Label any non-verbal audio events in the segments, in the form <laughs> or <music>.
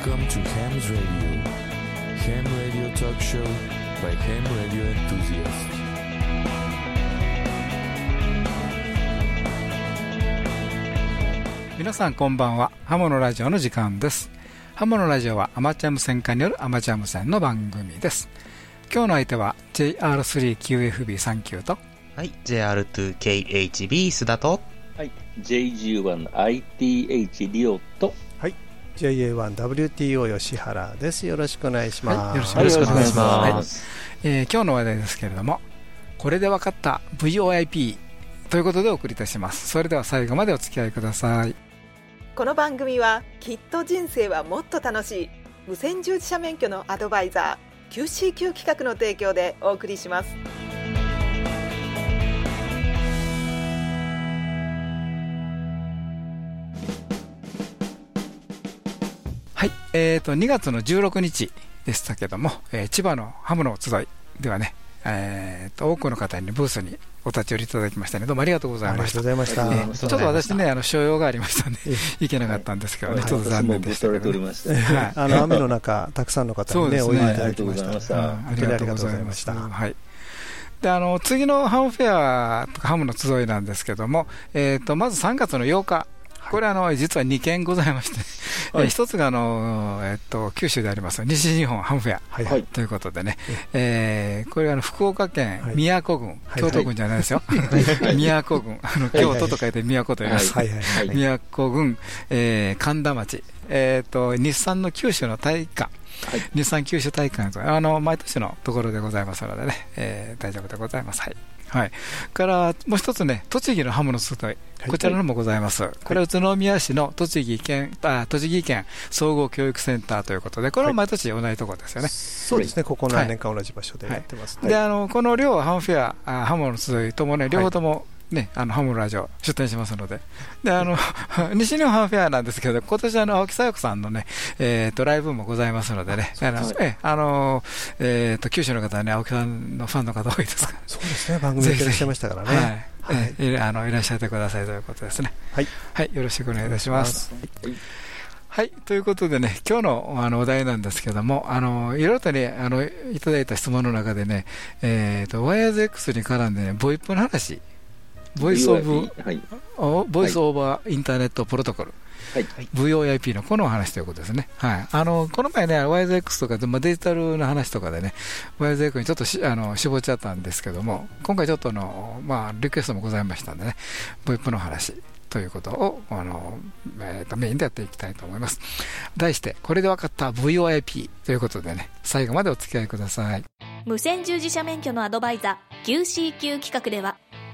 Welcome to Ham's さんこんばんは。ハモのラジオの時間です。ハモのラジオはアマチュア無線化によるアマチュア無線の番組です。今日の相手は JR3QFB39 と、はい、JR2KHB 須田と、はい、J10 番 ITH リオと、はい、JA1WTO 吉原です。よろしくお願いします。はいよろしくお願いします。はいえー今日の話題ですけれどもこれで分かった VOIP ということでお送りいたします。それでは最後までお付き合いください。この番組はきっと人生はもっと楽しい無線従事者免許のアドバイザー QCQ 企画の提供でお送りしますはい、えー、と2月の16日でしたけども、えー千葉のハムの集いではね、えー、と多くの方にブースにお立ち寄りいただきましたね。どうもありがとうございました。した。ありがとうございました。えーちょっと私ね、あの所用がありましたんで、え行けなかったんですけどね、はい。ちょっと残念でしたけど、ね。はい。<laughs> あの雨の中、たくさんの方にね、ね。おいでいただきました。ありがとうございました。はい。で、あの、次のハムフェアとかハムの集いなんですけども、えっ、と、まず3月の8日。これあの実は2件ございまして、は一つがあの、えっと九州であります西日本ハムフェア。ということでね、えーこれはあの福岡県はい。宮古郡、はい。京都郡じゃないですよ、はい。<laughs> 宮古郡、あのはい。京都と書いて宮古と言います。宮古郡、えー神田町、えー、と日産の九州の大会、はい。日産九州大会とあの毎年のところでございますのでね、えー大丈夫でございます。はいはい、からもう一つね、栃木のハムの集い、こちらのもございます、これは宇都宮市の栃木県あ栃木県総合教育センターということで、これは毎年同じところですよね。そうですね、ここ何年か同じ場所でやってます。ね。であのこの両ハムフェア、あハムの集いともね、両方とも、ね、あのハムのラジオ出展しますので、であの <laughs> 西日本フェアなんですけど、今年あの青木さよ子さんのね、えー、とライブもございますのでね、あのえあのえー、と九州の方はね、青木さんのファンの方多いですか。ら。そうですね、番組でいらっしゃいましたからね。はい、はい。えーあのいらっしゃってくださいということですね。はい、はい、よろしくお願いいたします。はい。はい、ということでね、今日のあのお題なんですけども、あのいろいろとね、あのいただいた質問の中でね、えー、と YZX に絡んでね、ボイプの話、ボイスオブ、はい。おボイスオーバーインターネットプロトコル、はい。VOIP のこのお話ということですね。はい。あの、この前ね、YZX とかで、まあ、デジタルの話とかでね、YZX にちょっとしあの絞っちゃったんですけども、今回ちょっとの、まあ、リクエストもございましたんでね、VOIP の話ということを、あの、えーと、メインでやっていきたいと思います。題して、これで分かった VOIP ということでね、最後までお付き合いください。無線従事者免許のアドバイザー QCQ 企画では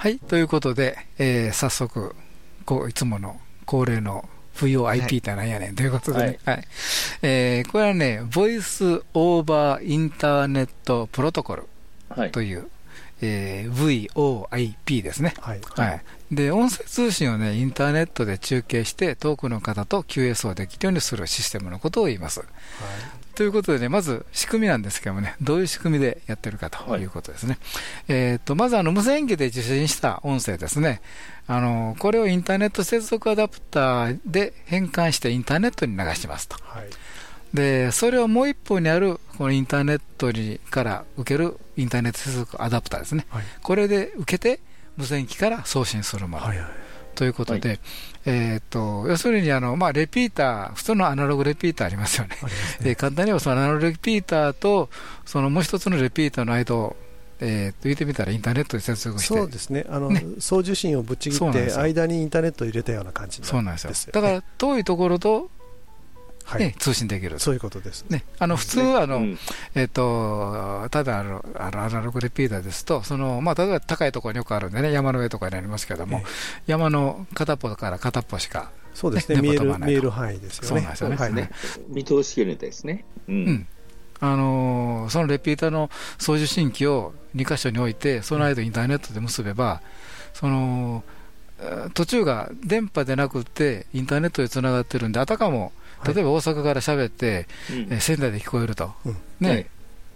はい、ということで、えー早速、こういつもの恒例の VOIP ってなんやねんということでね、はいえーこれはね、ボイスオーバーインターネットプロトコルはい。という、えー VOIP ですね。はい。はい、で音声通信を、ね、インターネットで中継して遠くの方と QS をできるようにするシステムのことを言います。ということでね、まず仕組みなんですけどもね、どういう仕組みでやってるかということですね。えーとまずあの無線機で受信した音声ですね、あのこれをインターネット接続アダプターで変換してインターネットに流しますと。はい。でそれをもう一方にあるこのインターネットにから受けるインターネット接続アダプターですね、はいこれで受けて無線機から送信するもの、はいはい。ということで、えー、と要するにあの、まあ、レピーター、普通のアナログレピーターありますよね。ね。簡単に言えばそのアナログレピーターとそのもう一つのレピーターの間を、えー、と言ってみたらインターネットで接続してそうですね。あのね、送受信をぶっちぎって、間にインターネットを入れたような感じそうなんですよだから遠いところと、はいね。通信できると。そういうことです。ね、あの普通、あのうん。えっとただあのあのアナログレピーターですとその、まあ、例えば高いところによくあるんでね山の上とかにありますけども、ええ。山の片っぽから片っぽしかそうですね、ね見える見える範囲ですよね。そうなんですよね。はい。ね。見通しるんですね。ううん。ん。あのーそのレピーターの送受信機を2箇所に置いて、その間インターネットで結べば、そのえー途中が電波でなくて、インターネットでつながってるんで、あたかも、はい例えば大阪から喋って、うん。えー仙台で聞こえると、うん。ね、はい。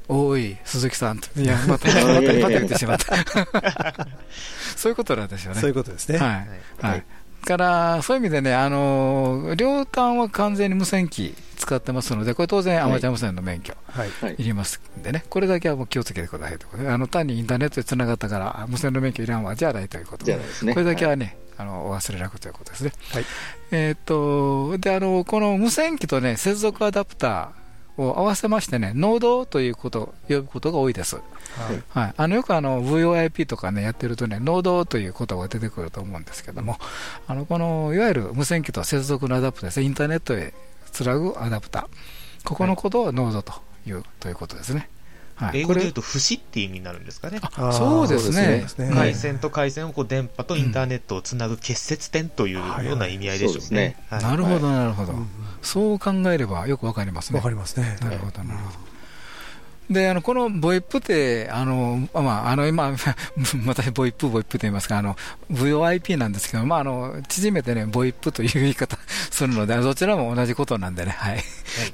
おい、鈴木さん。と、<laughs> いや、また、また、また言ってしまった。<laughs> そういうことなんですよね。そういうことですね。はい。はい。はい。から、そういう意味でね、あのー両端は完全に無線機使ってますので、これ当然アマチュア無線の免許はい。りますんでね、これだけはもう気をつけてくださいとあの、単にインターネットで繋がったから、あ無線の免許いらんわ、じゃないということ。これだけはね、あの、お忘れなくということですね。はいえーっと、で、あの、この無線機とね、接続アダプターを合わせましてね、ノードということ、呼ぶことが多いです。はいはい、あのよくあの VOIP とかねやってるとね、ノードということが出てくると思うんですけども、あのこのいわゆる無線機と接続のアダプターですね、インターネットへつなぐアダプター、ここのことをノードというということですね。はい、これ英語で言う結節っていう意味になるんですかね。そうですね回線と回線をこう電波とインターネットをつなぐ結節点というような意味合いでしょうね。はいなるほど、なるほど、そう考えればよくわかりますね。わかりますね。なるほど、なるほど。で、あの、このボイップって、あの、まあ、あの、今、<laughs> またボイップ、ボイップと言いますか、あの、VOIP なんですけど、まあ、あの、縮めてね、ボイップという言い方 <laughs> するので、どちらも同じことなんでね、はい。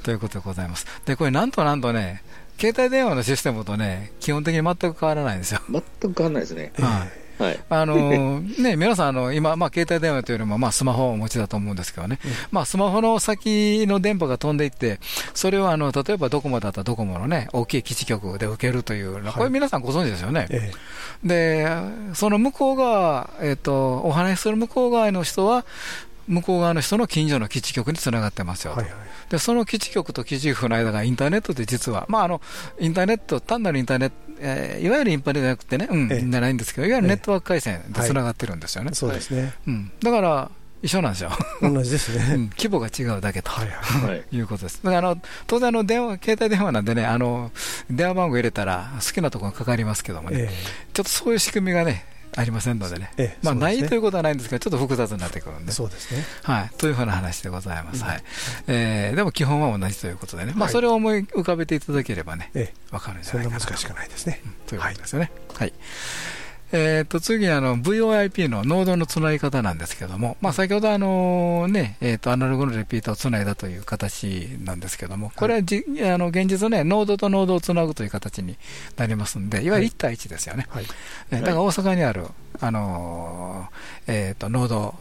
ということでございます。で、これ、なんとなんとね、携帯電話のシステムとね、基本的に全く変わらないんですよ。全く変わらないですね。はい。はい。あのね、皆さん、あの今、まあ、携帯電話というよりも、まあ、スマホをお持ちだと思うんですけどね、まあ、スマホの先の電波が飛んでいって、それをあの例えばドコモだったらドコモのね、大きい基地局で受けるというの、これ、皆さんご存知ですよね。えで、その向こう側、えっと、お話しする向こう側の人は、向こう側の人の近所の基地局につながってますよと、えはいはい。でその基地局と基地局の間がインターネットで実は、まあ、あのインターネット、単なるインターネット、えーいわゆるインパネじゃなくてね、うん、ええじゃないんですけど、いわゆるネットワーク回線でつながってるんですよね。そうですね。うん、だから、一緒なんですよ、同じですうね。ん規模が違うだけと。はいはい。はい。いうことです。だからあの当然あの電話、携帯電話なんでね、あの電話番号入れたら好きなところにかかりますけどもね、えちょっとそういう仕組みがね、ありませんのでね、ええまあ、ないということはないんですけど、ちょっと複雑になってくるんえで、そうですね。はい、というふうな話でございます。はい。えーでも基本は同じということでね、まあ、はいそれを思い浮かべていただければね、えわかるんえそんじゃないかなな難しくないですね。ということですよね。はい。えー、と次にあの VOIP のノードのつなぎ方なんですけども、まあ、先ほどあの、ねえー、とアナログのレピーターをつないだという形なんですけども、これはじ、あの現実ね、ノードとノードをつなぐという形になりますんで、いわゆる1対1ですよね。はい。えだから大阪にある、あのーえー、とノード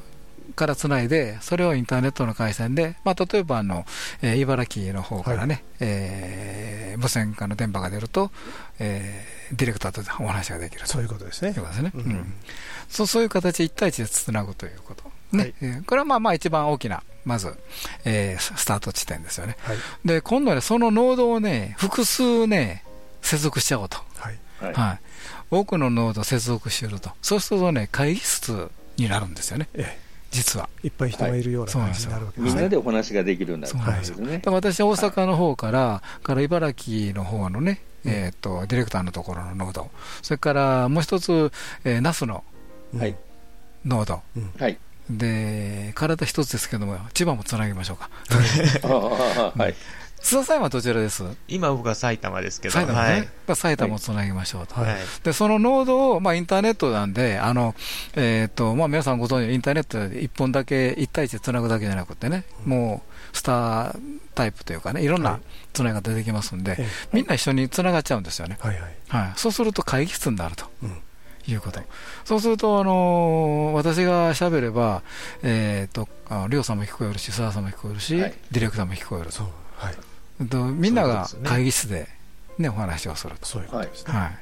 からつないで、それをインターネットの回線で、まあ、例えばあの、えー茨城の方からね、えー無線化の電波が出ると、えーディレクターとお話ができるとそういうことですねいう。ことですね。うんうんそうそういう形で1対1でつなぐということ。ねはいえーこれはまあまあ一番大きな、まず、えースタート地点ですよね。はい。で、今度ね、そのノードをね、複数ね、接続しちゃおうと。はい。はい。はい、多くのノード接続しると、そうするとね、会議室になるんですよね、え実は。えいっぱい人がいるような感じになるわけですね。みんなでお話ができるようになるそうなんですよ。ね私、大阪の方から、から茨城の方のね、えー、とディレクターのところのノード、それからもう一つ、えー、那須の。ノード、はい。で体一つですけども、千葉もつなぎましょうか、<laughs> はい。津田さんはどちらです？今僕は埼玉ですけど、埼玉ね、はい埼玉をつなぎましょうと。はいはいで、そのノードを、まあ、インターネットなんで、あの、えっ、と、まあ、皆さんご存知、インターネットで一本だけ、一対一で繋ぐだけじゃなくてね、もう、スタータイプというかね、いろんはない繋ぎ方出てきますんで、えみんな一緒に繋がっちゃうんですよね。えはいはい。はい。そうすると会議室になると。うんいうこと。そうすると、あのー私が喋れば、えっ、と、ありょうさんも聞こえるし、須田さんも聞こえるし、はいディレクターも聞こえるとそう。はい。とみんなが会議室で、ね、お話をすると。そういうことですね。はい。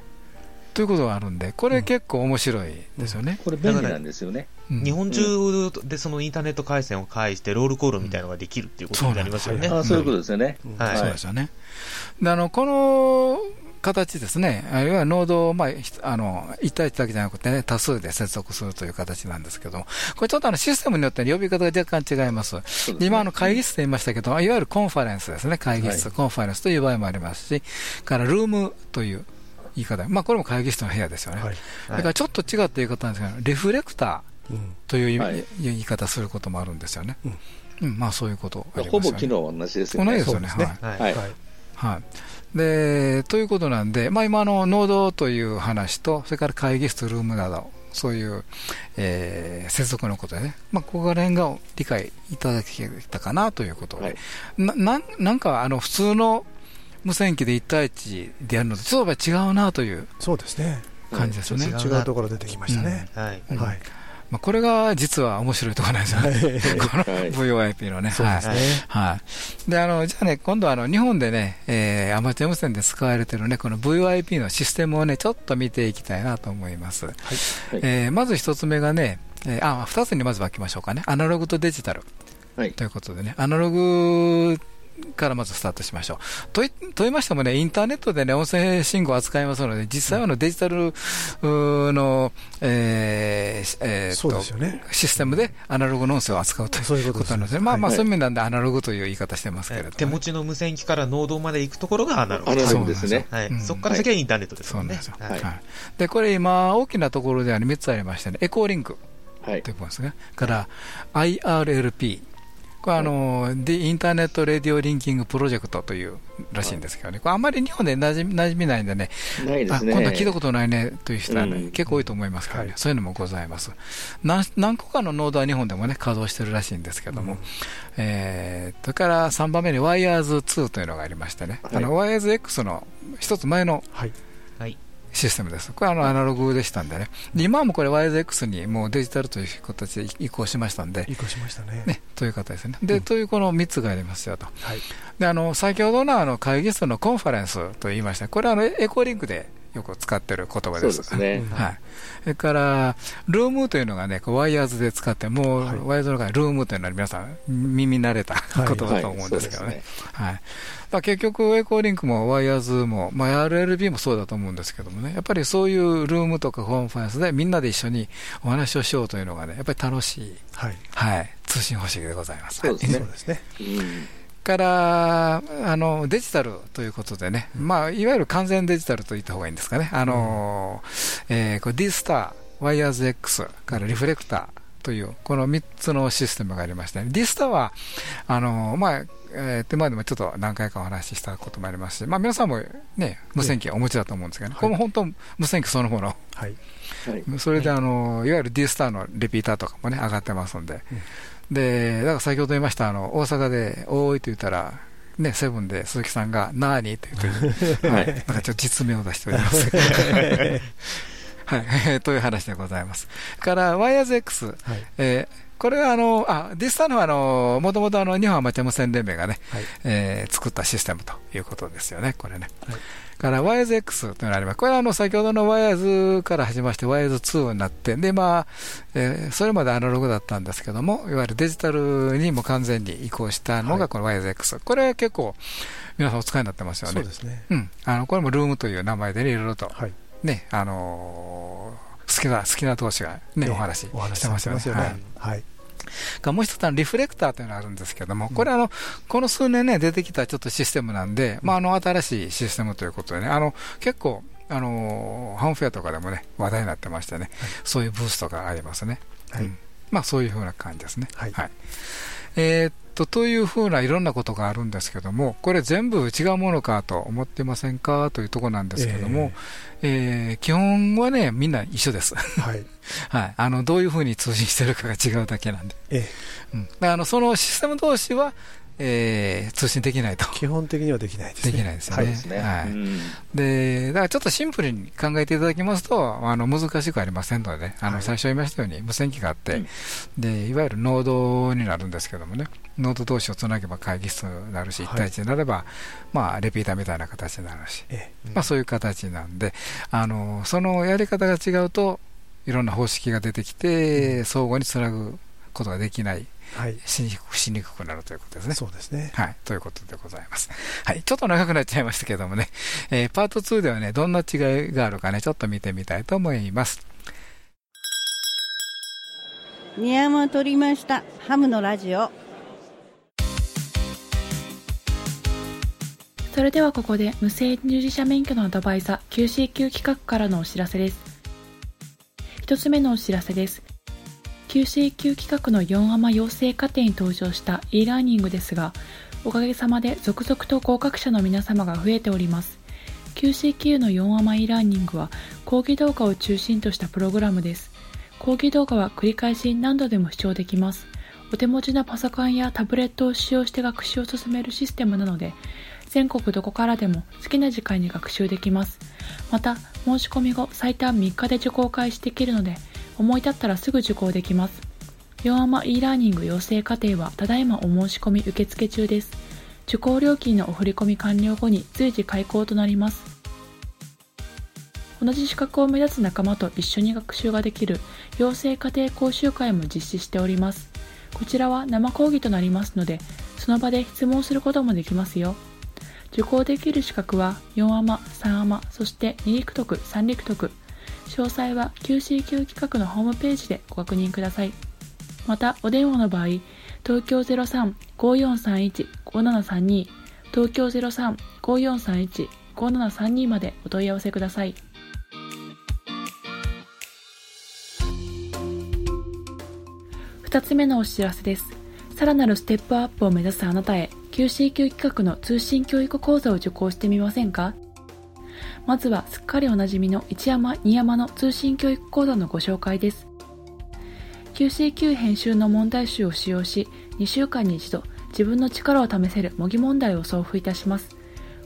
ということがあるんで、これ結構面白いですよね。これ便利なんですよね。うん日本中でそのインターネット回線を介してロールコールみたいなのができるっていうことになりますよね。ああ、そういうことですよね。うんはいそうですよね。であのこの形ですね、いわゆるノードを、まあ、ひあの1対1だけじゃなくて、ね、多数で接続するという形なんですけども、これちょっとあのシステムによって呼び方が若干違います。すねで今、あの会議室と言いましたけど、いわゆるコンファレンスですね、会議室、はいコンファレンスという場合もありますし、からルームという言い方、まあ、これも会議室の部屋ですよね。はい。だからちょっと違った言い方なんですけど、リフレクタという、はい言い方することもあるんですよね。うん、まあそういうことありますほ。ぼ昨日同じですよね。同じですよね。はい。はい。はい。で、ということなんで、まあ今のノードという話と、それから会議室、ルームなど、そういう、えー接続のことでね、まあここら辺が理解いただけたかなということで、はいななんなんかあの普通の無線機で1対1でやるのとちょっと違うなというそうですね。感じですよね。はい違うところ出てきましたね。はい。うんはい。まあ、これが実は面白いところなんですよね。<laughs> このはい VOIP のね。はい。で、あの、じゃあね、今度はあの、日本でね、えーアマチュア無線で使われてるね、この VOIP のシステムをね、ちょっと見ていきたいなと思います。えーまず一つ目がね、えーあ、二つにまず分けましょうかね。アナログとデジタル。はいということでね、アナログからまずスタートしましょう。といと言いましてもね、インターネットでね、音声信号を扱いますので、実際はあのデジタルの、えーえとね。システムでアナログの音声を扱うといいうことですねこととなので、まあまあはいそういう意味なんでアナログという言い方してますけれどもね、手持ちの無線機からノードまで行くところがアナログですね。はいうんそこから先はインターネットですねそうなんですよ。。ははいいで、これ今、大きなところでは3つありましてね、エコーリンクはいと。いうことですね。から IRLP。これはあの、で Internet Radio Linking Project というらしいんですけどね、これあんまり日本で馴染み馴染みないんでね、あないですね。今度聞いたことないねという人はね、うん。結構多いと思いますからね、はい。そういうのもございます。何。何個かのノードは日本でもね、稼働してるらしいんですけども、えーそれから3番目に Wires2 というのがありましてね、はい。あの WiresX の一つ前のはい。はい。システムです。これはあのアナログでしたんでね。で今はもうこれ WiresX にもうデジタルという形で移行しましたんで、移行しましたね。ね、という方ですね。で、というこの3つがありますよと。はい。で、あの、先ほどのあの会議室のコンファレンスと言いました。これはあのエコーリンクでよく使ってる言葉で。そうですすね。はい。それから、ルームというのがね、こうワイヤーズで使って、もう、はいワイヤーズの中でルームというのは皆さん耳慣れたはいことだと思うんですけどね。はい。だ結局、エコーリンクもワイヤーズも、まあ、 IRLP もそうだと思うんですけどもね、やっぱりそういうルームとかコンファレンスでみんなで一緒にお話をしようというのがね、やっぱり楽しい、はい。はい、通信方式でございます。そうですねからあのデジタルということでね、まあ、いわゆる完全デジタルと言った方がいいんですかね、あのえーこれ D スター、ワイヤーズ X からリフレクターという、この3つのシステムがありまして、ね、D スターは、あのまあえー、手前でもちょっと何回かお話ししたこともありますし、まあ、皆さんも、ね、無線機お持ちだと思うんですけど、ね。はい。これも本当、無線機そのもの、はい。はい。それであの、いわゆる D スターのリピーターとかもね、上がってますんで、で、だから先ほど言いました、あの、大阪で、おーいと言ったら、ね、セブンで鈴木さんが、なーにって言って、<laughs> はい、なんかちょっと実名を出しております。<laughs> <laughs> はい、という話でございます。から、ワイヤーズ X、はい。えーこれはあの、あ、ディスターのはあの、もともとあの、日本アマチュア無線連盟がね、はい。えー作ったシステムということですよね、これね。はいから、ワイヤーズ X というのがあります。これはあの、先ほどのワイズから始まって、ワイズ2になって、で、まあ、えーそれまでアナログだったんですけども、いわゆるデジタルにも完全に移行したのはいがこのワイズ X。これは結構、皆さんお使いになってますよねそうで。すね。うん。あの、これもルームという名前でね、いろいろと、はい。ね、あのー好きな、好きな投資がね、お話しお話ししてますよね。よはいね。はい。がもう一つあのリフレクターというのがあるんですけども、これあの、この数年ね、出てきたちょっとシステムなんで、まあ、あの、新しいシステムということでね、あの、結構、あのーハンフェアとかでもね、話題になってましてね、そういうブーストがありますね。はい。うん。まあ、そういうふうな感じですね。はい。えーっと、というふうないろんなことがあるんですけども、これ全部違うものかと思ってませんか？というところなんですけども、えー基本はね、みんな一緒です。はい。<laughs> はい。あの、どういうふうに通信してるかが違うだけなんで。ええ。うん、だからあのそのシステム同士は、えー通信できないと。基本的にはできないですでね。きないですよね。はい。ですね。はいうんで、だからちょっとシンプルに考えていただきますと、あの難しくありませんので、あのはい最初言いましたように無線機があって、うんで、いわゆるノードになるんですけどもね、ノード同士をつなげば会議室になるし、はい1対1になれば、まあ、レピーターみたいな形になるし、えまあ、そういう形なんで、あのそのやり方が違うと、いろんな方式が出てきて、相互につなぐことができない、え。はい。しにくくしにくくなるということですね。そうですね。はい、ということでございます。はい、ちょっと長くなっちゃいましたけどもね、えーパート2ではね、どんな違いがあるかね、ちょっと見てみたいと思います。ニヤマを取りましたハムのラジオそれではここで無線従事者免許のアドバイザー QCQ 企画からのお知らせです。一つ目のお知らせです。QCQ 企画の4アマ養成課程に登場した e ラーニングですが、おかげさまで続々と合格者の皆様が増えております。QCQ の4アマ e ラーニングは講義動画を中心としたプログラムです。講義動画は繰り返し何度でも視聴できます。お手持ちのパソコンやタブレットを使用して学習を進めるシステムなので、全国どこからでも好きな時間に学習できます。また、申し込み後最短3日で受講開始できるので、思い立ったらすぐ受講できます。4アマ e ラーニング養成課程はただいまお申し込み受付中です。受講料金のお振込完了後に随時開講となります。同じ資格を目指す仲間と一緒に学習ができる養成家庭講習会も実施しております。こちらは生講義となりますので、その場で質問することもできますよ。受講できる資格は4アマ、3アマ、そして2陸徳、3陸徳。詳細は QCQ 企画のホームページでご確認ください。また、お電話の場合、東京03-5431-5732、東京03-5431-5732までお問い合わせください。2つ目のお知らせです。さらなるステップアップを目指すあなたへ、QCQ 企画の通信教育講座を受講してみませんか？まずはすっかりおなじみの一山二山の通信教育講座のご紹介です。QCQ 編集の問題集を使用し、2週間に一度自分の力を試せる模擬問題を送付いたします。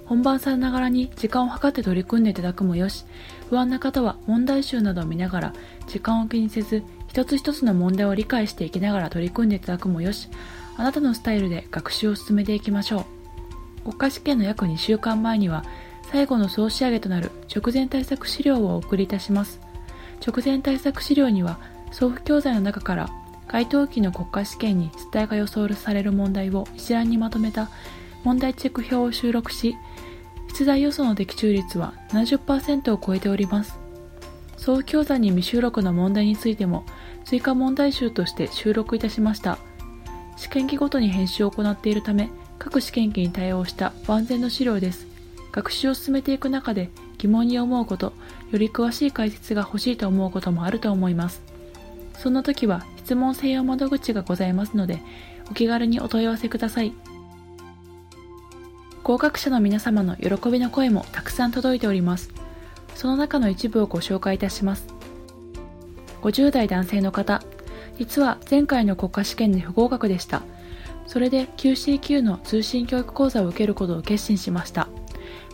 本番されながらに時間を計って取り組んでいただくもよし、不安な方は問題集などを見ながら時間を気にせず一つ一つの問題を理解していきながら取り組んでいただくもよし、あなたのスタイルで学習を進めていきましょう。国家試験の約2週間前には、最後の総仕上げとなる直前対策資料をお送りいたします。直前対策資料には、送付教材の中から該当期の国家試験に出題が予想される問題を一覧にまとめた問題チェック表を収録し、出題予想の的中率は70%を超えております。総教材に未収録の問題についても追加問題集として収録いたしました。試験機ごとに編集を行っているため、各試験機に対応した万全の資料です。学習を進めていく中で疑問に思うこと、より詳しい解説が欲しいと思うこともあると思います。そんな時は質問専用窓口がございますので、お気軽にお問い合わせください。合格者の皆様の喜びの声もたくさん届いております。その中の一部をご紹介いたします。50代男性の方、実は前回の国家試験で不合格でした。それで QCQ の通信教育講座を受けることを決心しました。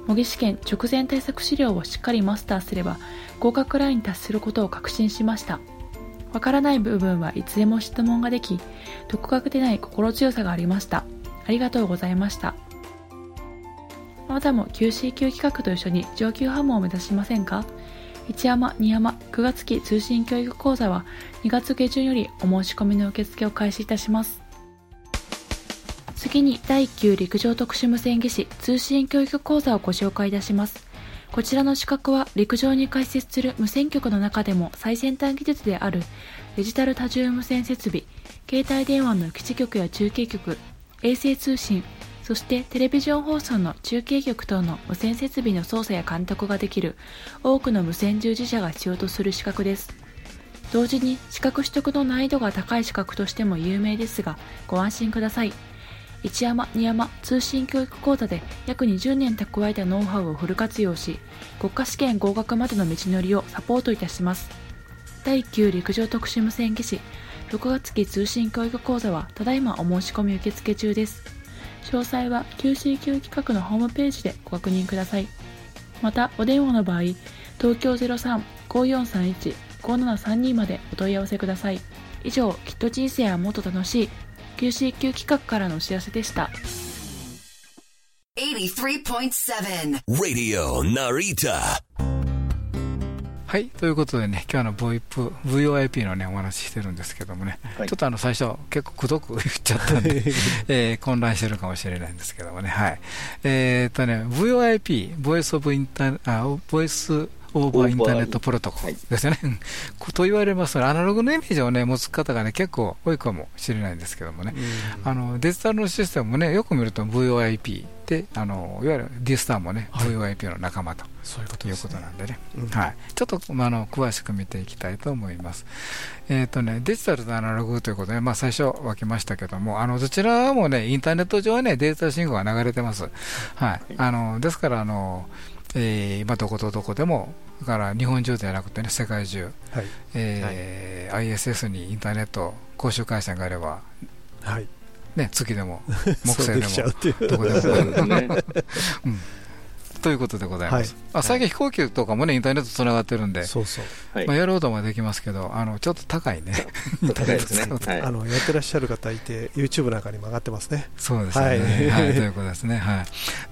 模擬試験直前対策資料をしっかりマスターすれば合格ラインに達することを確信しました。わからない部分はいつでも質問ができ、独学でない心強さがありました。ありがとうございました。あなたも QCQ 企画と一緒に上級ハムを目指しませんか？一山二山9月期通信教育講座は2月下旬よりお申し込みの受付を開始いたします。次に第1級陸上特殊無線技師通信教育講座をご紹介いたします。こちらの資格は陸上に開設する無線局の中でも最先端技術であるデジタル多重無線設備、携帯電話の基地局や中継局、衛星通信、そしてテレビジョン放送の中継局等の無線設備の操作や監督ができる多くの無線従事者が必要とする資格です。同時に資格取得の難易度が高い資格としても有名ですが、ご安心ください。一山二山通信教育講座で約20年蓄えたノウハウをフル活用し、国家試験合格までの道のりをサポートいたします。第1級陸上特殊無線技師6月期通信教育講座はただいまお申し込み受付中です。詳細は QCQ 企画のホームページでご確認ください。また、お電話の場合、東京03-5431-5732までお問い合わせください。以上、きっと人生はもっと楽しい QCQ 企画からのお知らせでした。83.7 Radio Narita はい、ということでね、今日の VIP、VOIP のね、お話ししてるんですけどもね、はい、ちょっとあの最初、結構くどく言っちゃったんで、えー、混乱してるかもしれないんですけどもね、はい。えー、っとね、VOIP、ボイスオブインター、あ、ボイスオオーバーインターネットプロトコル。ですよね。と言われますと、アナログのイメージを、ね、持つ方が、ね、結構多いかもしれないんですけどもね、あのデジタルのシステムも、ね、よく見ると VOIP であのいわゆる D スターも、ね、VOIP の仲間とそういうこということなんでね、はい、ちょっと、まあ、あの詳しく見ていきたいと思います。えーとね、デジタルとアナログということで、まあ、最初分けましたけども、あのどちらも、ね、インターネット上は、ね、データ信号が流れてます。はい、あのですからあの、えーまあ、どことどこでも、だから日本中ではなくて、ね、世界中、はい。えーはい、ISS にインターネット公衆回線があれば、はい。ね、月でも <laughs> 木星でもどこでも。<laughs> うんということでございます。はい、あ最近飛行機とかもね、インターネットつながってるんで、そうそう。まあ、やろうともできますけど、あのちょっと高いね、<laughs> 高いですね、<laughs> はい、あのやってらっしゃる方いて、YouTube なんかにも上がってますね。そうですね、はい。はい、<laughs> ということですね、はい、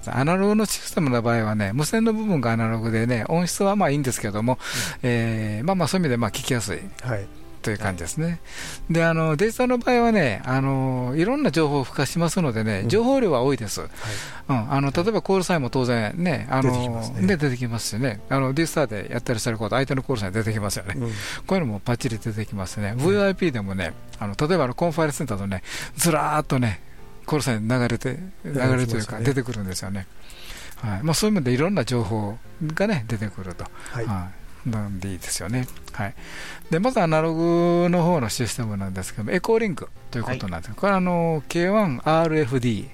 アナログのシステムの場合はね、無線の部分がアナログでね、音質はまあいいんですけども、うん、えー、まあまあそういう意味でまあ聞きやすい。はいという感じですね。で、あの、デジタルの場合はね、あの、いろんな情報を付加しますのでね、情報量は多いです。うん、あの、例えばコールサインも当然ね、あの、で出てきますしね、あの、ディスターでやってらっしゃること、相手のコールサイン出てきますよね。こういうのもパッチリ出てきますね。VIP でもね、あの、例えばコンファレンスセンターとね、ずらーっとね、コールサイン流れて、流れるというか、出てくるんですよね。はいまあ、そういう意味でいろんな情報が、ね、出てくると。はい、はいなんでいいですよね。はい、でまずアナログの方のシステムなんですけども、エコーリンクということなんです、はい、これはあの K1RFD、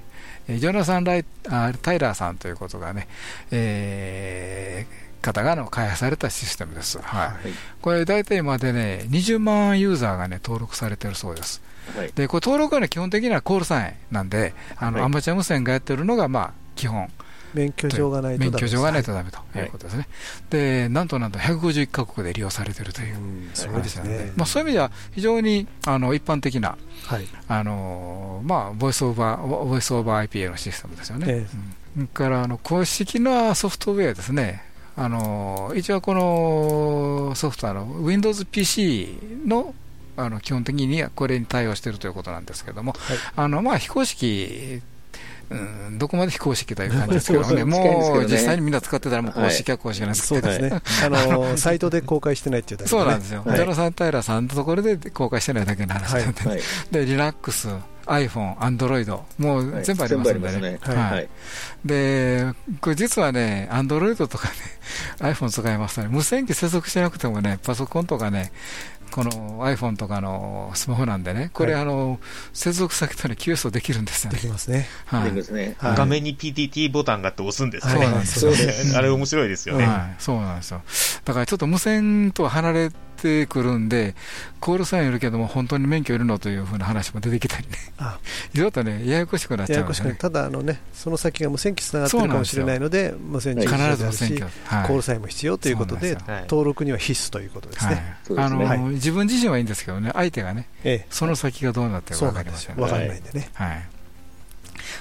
ジョナサンライあタイラーさんということがね、えー、方がの開発されたシステムです。はい、はい、これ大体今でね、20万ユーザーがね、登録されてるそうです。はい、で、これ登録はね、基本的にはコールサインなんで、あの、はい、アマチュア無線がやってるのが、まあ、基本。免許証がないと免許証がないとだめとい。うことですね、はい、でなんとなんと151か国で利用されているという、そうですね。まあ、そういう意味では、非常にあの一般的な、はい。あのまあ、ボイスオーバーボイスオーバー IPA のシステムですよね。えうん、からあの公式なソフトウェアですね、あの一応このソフトは WindowsPC のあの基本的にはこれに対応しているということなんですけども、はい、あのまあ非公式うん、どこまで非公式という感じですけどね、<laughs> もう実際にみんな使ってたら、もう公式は公式なんですけど、そうですね、あの <laughs> サイトで公開してないっていうだけそうなんですよ、ジョナサン・タイラーさんのところで公開してないだけの話なんで、で、リラックス、iPhone、Android、もう全部ありますんでね。はい。で、これ実はね、Android とかね、iPhone 使いますとね、無線機接続してなくてもね、パソコンとかね、この iPhone とかのスマホなんでね、これ、あの接続先とね、QS できるんですよね。できますね。はい、画面に PTT ボタンがあって押すんですね。そうなんですよ、ね。あれ面白いですよね。はい、そうなんですよ。だからちょっと無線と離れてくるんで、コールサインいるけども、本当に免許いるのというふうな話も出てきたりね、いろいろとね、ややこしくなっちゃうんですね。た。だあのね、その先が無線機つながってるかもしれないので、無線機必ず無線機、はい、コールサインも必要ということで、登録には必須ということですね。あの自分自身はいいんですけどね、相手がね、ええ、その先がどうなってるか分かりません分からないんでね。はい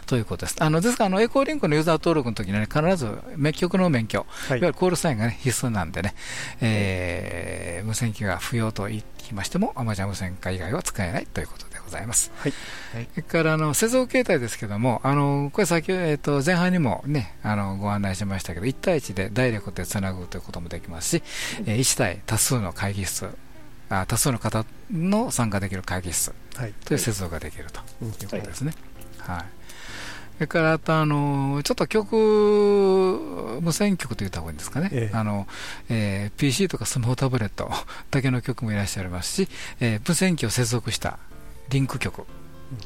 ということです。あのですからあの、エコーリンクのユーザー登録の時には、ね、必ず滅局の免許、はい、いわゆるコールサインが、ね、必須なんでね、えー、無線機が不要と言いましても、アマチュア無線化以外は使えないということでございます。はい、それからあの接続形態ですけども、あのこれ先、えー、と前半にも、ね、あのご案内しましたけど、1対1でダイレクトでつなぐということもできますし、えー、1対多数の会議室、あ多数の方の参加できる会議室という接続ができるということですね。はい、はいそれからあとあの、ちょっと曲、無線曲と言った方がいいんですかね、ええ。あのえー、PC とかスマホタブレット <laughs> だけの曲もいらっしゃいますし、えー、無線機を接続したリンク曲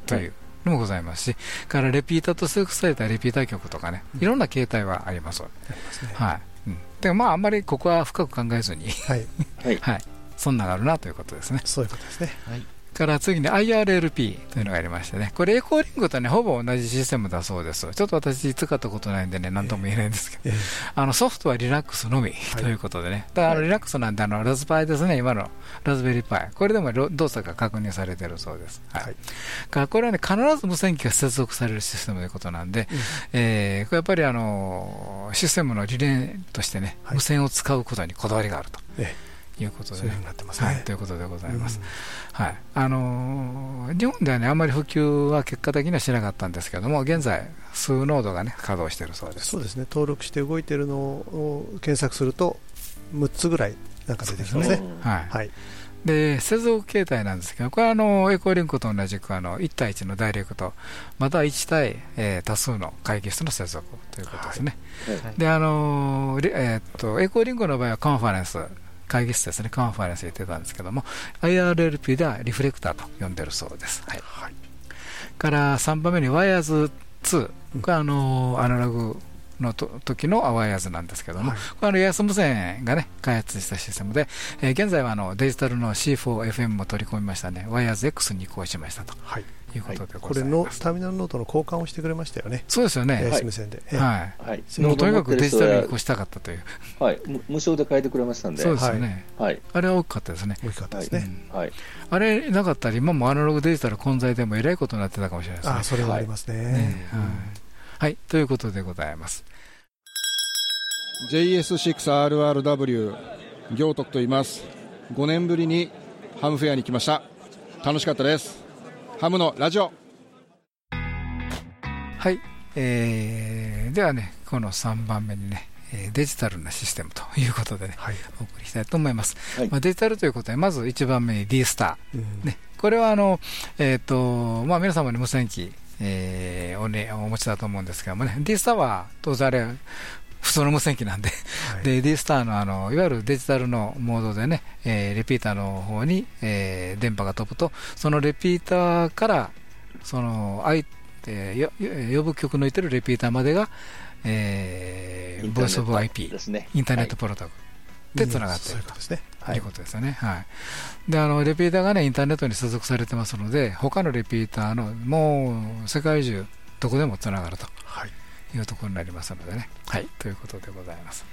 というのもございますし、はい、からレピーターと接続されたレピーター曲とかね、いろんな形態はあります。ますね、はい。うん、でまあ、あんまりここは深く考えずに、はい、<laughs> はい、そんながあるなということですね。そういうことですね。はいから次に IRLP というのがありましてね、これエコーリングとね、ほぼ同じシステムだそうです。ちょっと私使ったことないんでね、なんとも言えないんですけど、えー、あのソフトはリラックスのみということでね、だからリラックスなんてあのラズパイですね、今のラズベリーパイ。これでも動作が確認されているそうです。はい。からこれはね、必ず無線機が接続されるシステムということなんで、うん、えー、やっぱりあの、システムの理念としてね、無線を使うことにこだわりがあると。えーいうことで、ね、はい、ということでございます。うん、はい、あのー、日本ではね、あんまり普及は結果的にはしなかったんですけども、現在、数ノードがね、稼働しているそうです。そうですね、登録して動いているのを検索すると、6つぐらいなんか出てきますね。はい、はい。で接続形態なんですけど、これはあのエコーリンクと同じくあの1対1のダイレクト、または1対、えー、多数の会議室の接続ということですね。はい、であのえー、っとエコーリンクの場合はカンファレンス、会議室ですね、カンファレンス言ってたんですけども、IRLP ではリフレクターと呼んでるそうです。はい、はい、から3番目にワイヤーズ2、これあのアナログの時のアワイヤーズなんですけども、はい、これは安無線がね、開発したシステムで、えー、現在はあのデジタルの C4FM も取り込みましたね、ワイヤーズ X に移行しましたと。はいいうことでこれのターミナルノートの交換をしてくれましたよね。そうですよね。安無線で。はい。はい。もうとにかくデジタルに移行したかったという。はい。無償で変えてくれましたんで。そうですよね。はい。あれは大きかったですね。大きかったですね。はい。あれなかったら今もアナログデジタル混在でもえらいことになってたかもしれないですね。あ、それはありますね。はい。ということでございます。JS6RRW 行徳と言います5年ぶりにハムフェアに来ました楽しかったですハムのラジオ。はい、えー、ではねこの3番目にねデジタルなシステムということでね、はい、お送りしたいと思います、はい、まあ、デジタルということでまず1番目に D スター、うん、ね、これはあの、えーとまあ、皆様に無線機えー、おね、お持ちだと思うんですけどもね、D スターは当然あれ、普通の無線機なんで、はい、で D スターのあのいわゆるデジタルのモードでね、えー、レピーターの方に、えー、電波が飛ぶと、そのレピーターから、その相手呼ぶ曲のいてるレピーターまでが、えー、ボイスオブ IP、ね、インターネットプロトコル。でつながっていると。い。うことですよね。はい。で、あの、レピーターがね、インターネットに接続されてますので、他のレピーターの、もう、世界中、どこでもつながると。はい。いうところになりますのでね。はい、ということでございます。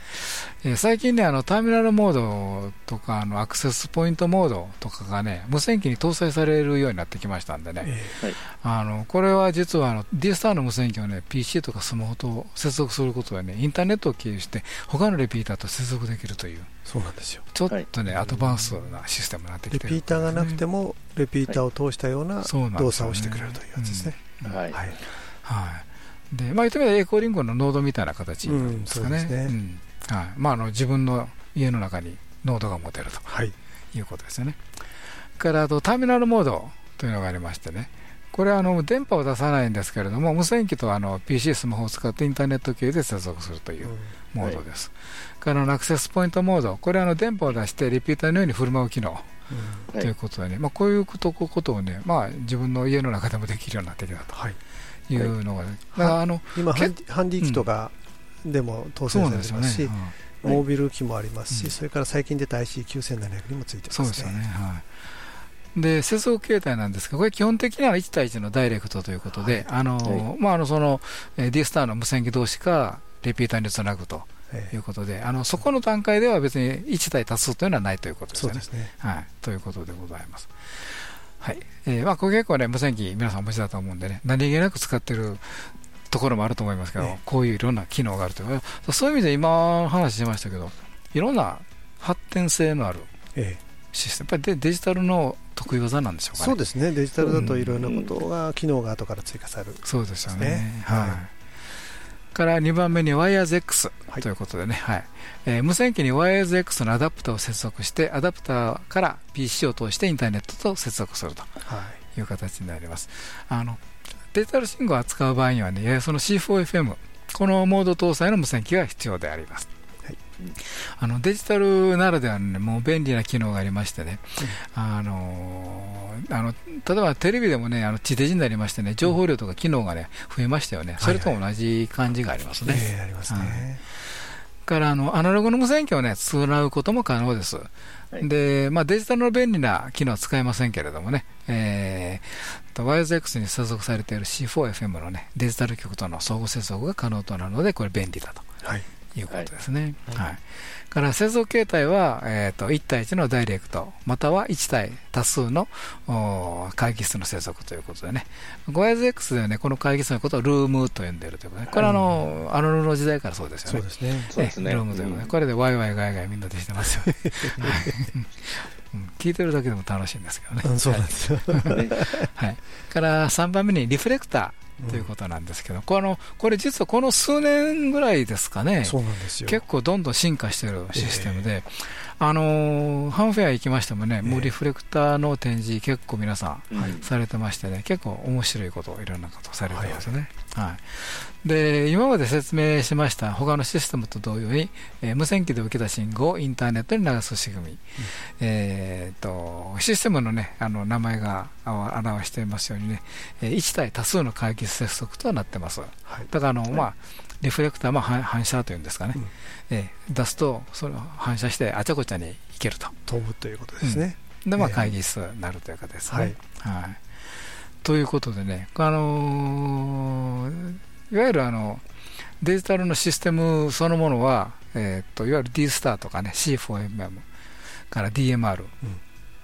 えー、最近ね、あのターミナルモードとかあのアクセスポイントモードとかがね、無線機に搭載されるようになってきましたんでね、えー、あのこれは実はあの D スターの無線機をね、PC とかスマホと接続することでね、インターネットを経由して、他のレピーターと接続できるという。そうなんですよ。ちょっとね、はい、アドバンスなシステムになってきて、ね、レピーターがなくても、レピーターを通したような動作をしてくれるというやつですね。はい、はい、はいで、まあ、言ってみればエコーリンクのノードみたいな形ですかね。はい。まあ、あの自分の家の中にノードが持てると、はい、いうことですよね。からあとターミナルモードというのがありましてね、これはあの電波を出さないんですけれども、無線機とあの PC、スマホを使ってインターネット系で接続するというモードです。うん、からアクセスポイントモード、これはあの電波を出してリピーターのように振る舞う機能。うん、ということでね、まあ、こういうことことをね、まあ、自分の家の中でもできるようになってきたと。はいいうのが、あの今ハンディ機とかでも搭載されてますし、モービル機もありますし、それから最近出た IC9700 にもついてます、ね、そうですよね、はい。で接続形態なんですが、これ基本的には1対1のダイレクトということで、あのまあ、あのその D スターの無線機同士かリピーターにつなぐとい。うことで、あのそこの段階では別に1対多数というのはないということですね。すね。はい、ということでございます。はい。えーまあ、これ結構ね、無線機、皆さんお持ちだと思うんでね、何気なく使ってるところもあると思いますけど、えこういういろんな機能があるという、そういう意味で今、話しましたけど、いろんな発展性のあるシステム、やっぱりデジタルの得意技なんでしょうか、ね、そうですね、デジタルだといろんなことが、機能が後から追加される、そうですよね。はい。から2番目にワイヤーズ X ということでね、はいえー、無線機にワイヤーズ X のアダプターを接続して、アダプターから PC を通してインターネットと接続するという形になります。あのデジタル信号を扱う場合にはね、ややその C4FM、このモード搭載の無線機が必要であります。あのデジタルならではの、ね、もう便利な機能がありましてね、うん、あのあの例えばテレビでもね、あの地デジになりましてね、情報量とか機能がね、増えましたよね、それと同じ感じがありますね。はいはい、ありますね。からあのアナログの無線機をね、つなぐことも可能です。はい、で、まあ、デジタルの便利な機能は使えませんけれどもね、えー、YZX に接続されている C4FM のね、デジタル局との相互接続が可能となるので、これ便利だと。はいいうことですね。はい、はい、から接続形態は、えーと、1対1のダイレクト、または1対多数の会議室の接続ということでね、5IZX ではね、この会議室のことをルームと呼んでいるということで、これはあの、あのの時代からそうですよね。そうですね。そうですね。ルームということで、これでワイワイガイガイみんなできてますよね。<laughs> 聞いてるだけでも楽しいんですけどね。そうなんですよ。はい。から3番目にリフレクター。ということなんですけど、このこれ、実はこの数年ぐらいですかね、そうなんですよ。結構どんどん進化しているシステムで、あのハンフェア行きましてもね、もうリフレクターの展示、結構皆さんされてましてね、結構面白いこと、いろんなことされてますね。はい。で今まで説明しました他のシステムと同様に、えー、無線機で受けた信号をインターネットに流す仕組み、うん、えーと、システムの,、ね、あの名前が表していますようにね、1対多数の回帰接続となってます、はい、だからあの、はい、まあ、リフレクターも反射というんですかね、うん、えー、出すとそれを反射してあちゃこちゃに行けると。飛ぶということですね、うん、でまあ会議室になるというかですね、はい、はい、ということでね、あのーいわゆるあのデジタルのシステムそのものは、えー、といわゆる D スターとかね C4MM から DMR、うん、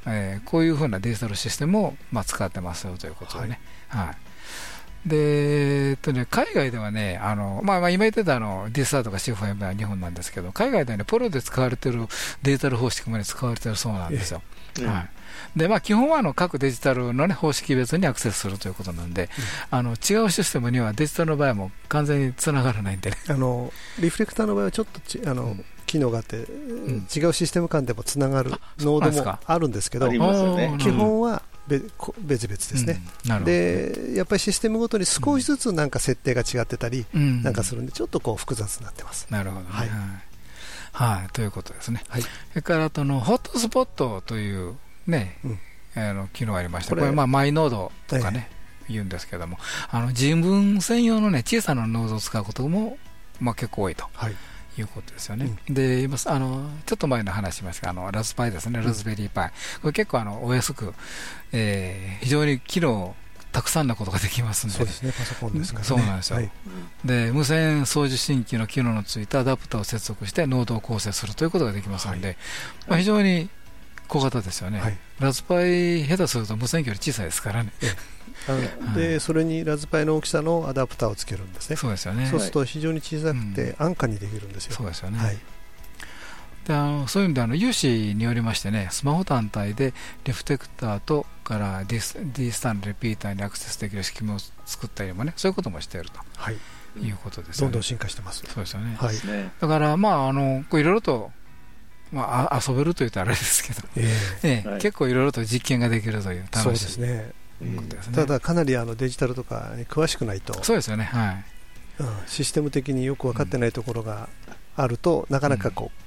えー、こういうふうなデジタルシステムを、まあ、使ってますよということでね。はい、はい。で、えっとね、海外ではね、あのまあ、まあ今言ってたあの D スターとか C4M は日本なんですけど、海外ではね、プロで使われてるデジタル方式も、ね、使われてるそうなんですよ。はいでまあ、基本はあの各デジタルの、ね、方式別にアクセスするということなんで、うん、あの違うシステムにはデジタルの場合も完全につながらないんでね。あのリフレクターの場合はちょっとちあの、うん、機能があって、うん、違うシステム間でもつながるノードもあるんですけど、ね、基本は別々ですね、うん、でやっぱりシステムごとに少しずつなんか設定が違ってたりなんかするんで、ちょっとこう複雑になってます。なるほど、ね、はい、はい、ということですね。はい、それからあとのホットスポットというね、うん、あの機能ありまして、これ、まあ、マイノードとかね、言うんですけども、あの自分専用のね、小さなノードを使うことも、まあ、結構多いと。はいいうことですよね。うん、で、今、あの、ちょっと前の話しましたあの、ラズパイですね、ラズベリーパイ。これ結構、あの、お安く、えー、非常に機能、たくさんのことができますんで。そうですね、パソコンですから、ね、そうなんですよ。はい、で、無線送受信機の機能のついたアダプターを接続して、ノードを構成するということができますので、はい、まあ、非常に小型ですよね、はい、ラズパイ、下手すると無線機より小さいですからね。で、それにラズパイの大きさのアダプターをつけるんですね。そうですよね。そうすると非常に小さくて安価にできるんですよ。そうですよね。はい。であのそういう意味であの有志によりましてね、スマホ単体でリフテクターとからディス D スタンレピーターにアクセスできる仕組みを作ったりもね、そういうこともしていると、はい、いうことです、ね、どんどん進化してます。そうですよね。はい、だからまああのいろいろとまあ、遊べるというとあれですけど、えーえ結構い。ろいろと実験ができるという楽しいですね、ただ、かなりあのデジタルとかに詳しくないと、そうですよね、はい。うん、システム的によく分かってないところがあると、うん、なかなかこう、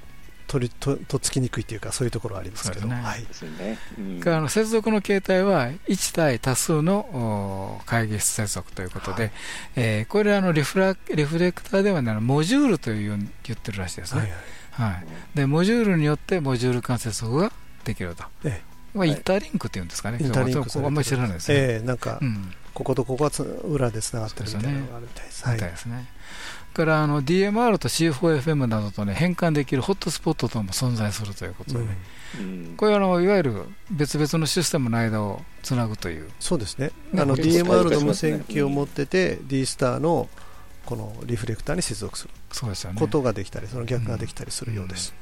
取りととっつきにくいというか、そういうところはありますけど、ね。はい。あの接続の形態は1対多数の会議室接続ということで、はい、えー、これはあのリフラリフレクターではなくモジュールという言ってるらしいですね。はいはいはい、でモジュールによってモジュール間接符ができると、ええ。まあ、インターリンクっていうんですかね、インターリンクあんまり知らないですね、ええ、なんか、うん、こことここは裏でつながってるみたいなのがあるみたいです。はい、ですね。からあの DMR と C4FM などと、ね、変換できるホットスポットとも存在するということで、うん、これはあのいわゆる別々のシステムの間をつなぐという。そうですね、あの DMR の無線機を持ってて、D スターのこのリフレクターに接続する。ことができたり、その逆ができたりするようです。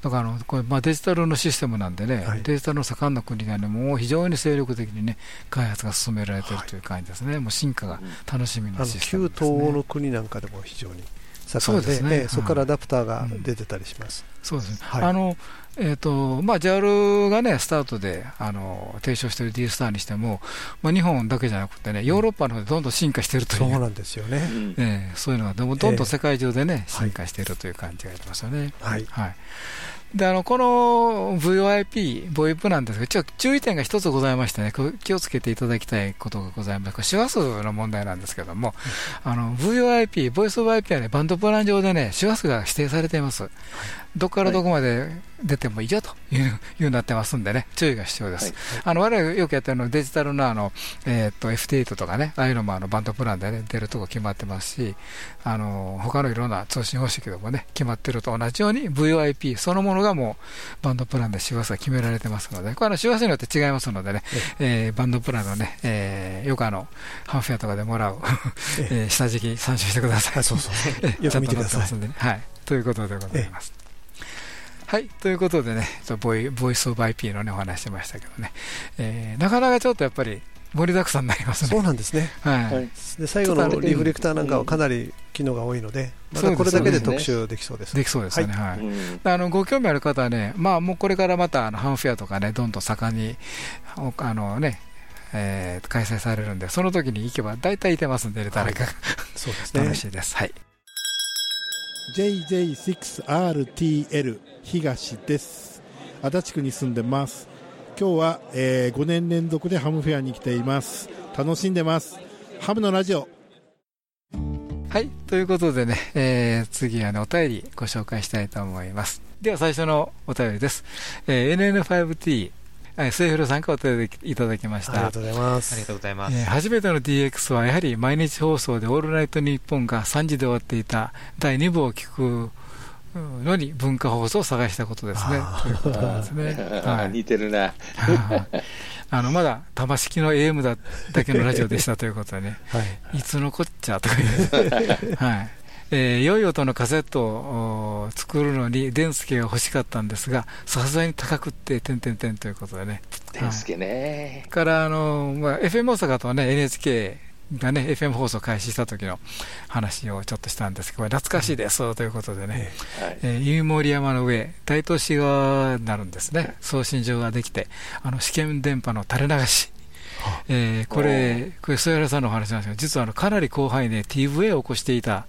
だからあのこれ、まあ、デジタルのシステムなんでね、はい、デジタルの盛んな国で、ね、もう非常に精力的に、ね、開発が進められているという感じですね、はい、もう進化が楽しみなシステム、ね、旧東欧の国なんかでも非常に盛んで、そで、ね、そこからアダプターが出てたりします。うん、そうですね、はい、あのえーとまあ、JAL が、ね、スタートであの提唱している D スターにしても、まあ、日本だけじゃなくて、ね、ヨーロッパの方でどんどん進化しているという、そうなんですよね、えー、そういうのがどんどん世界中で、ね、進化しているという感じがありますよね。はい、はいであのこの VOIP、VoIP なんですが、ちょ注意点が一つございましてね、気をつけていただきたいことがございます。周波数の問題なんですけども、あの VOIP、ボイスオブ IP はね、バンドプラン上でね、周波数が指定されています。どこからどこまで出てもいいよといういうになってますんでね、注意が必要です。はい、あの我々よくやってるのデジタルのあの、えー、っと FT8 とかね、ああいうのもあのバンドプランで、ね、出るとこ決まってますし、あの他のいろんな通信方式でもね、決まってると同じように VOIP そのものがもうバンドプランで周波数が決められてますので、これは周波数によって違いますのでね、えー、バンドプランのね、えー、よくあの、ハンフェアとかでもらう、えー、下敷き参照してください。そうそう。よく見てください。ね、はい。ということでございます。はい、ということでね、ボイボイスオブ IP の、ね、お話しましたけどね、えー、なかなかちょっとやっぱり盛りだくさんになりますね。そうなんですね。はい。で最後のリフレクターなんかはかなり機能が多いので、またこれだけで特集できそうです。できそうですね。はい。あのご興味ある方はね、まあもうこれからまたあのハンフェアとかね、どんどん盛んにあのね。えー、開催されるんで、その時に行けば大体いてますんで、誰か、<laughs> そうですね、楽しいです。はい。JJ6RTL 東です。足立区に住んでます。今日は、えー、5年連続でハムフェアに来ています楽しんでますハムのラジオはいということでね、えー、次はねお便りご紹介したいと思いますでは最初のお便りです、えー、NN5T 末広さんからお便りいただきました。ありがとうございます。ありがとうございます。えー、初めての DX はやはり毎日放送でオールナイトニッポンが3時で終わっていた第2部を聞くのに文化放送を探したことですね。ということなんですね。<laughs> はい、似てるな。<laughs> あのまだ玉式の AM だだけのラジオでしたということでね、<laughs> はい、いつのこっちゃとか言う、<laughs> はい。えー、良い音のカセットを作るのに、デンスケが欲しかったんですが、さすがに高くって、てんてんてんということでね。デンスケね。はい、からあの、まあ、FM 大阪とね、NHK がね、FM 放送開始した時の話をちょっとしたんですけど、懐かしいです、ということでね、えー、森山の上、大東市側になるんですね、送信場ができて、あの試験電波の垂れ流し、えー、これ、これ、曽原さんのお話なんですけど、実はあのかなり広範囲で TVA を起こしていた、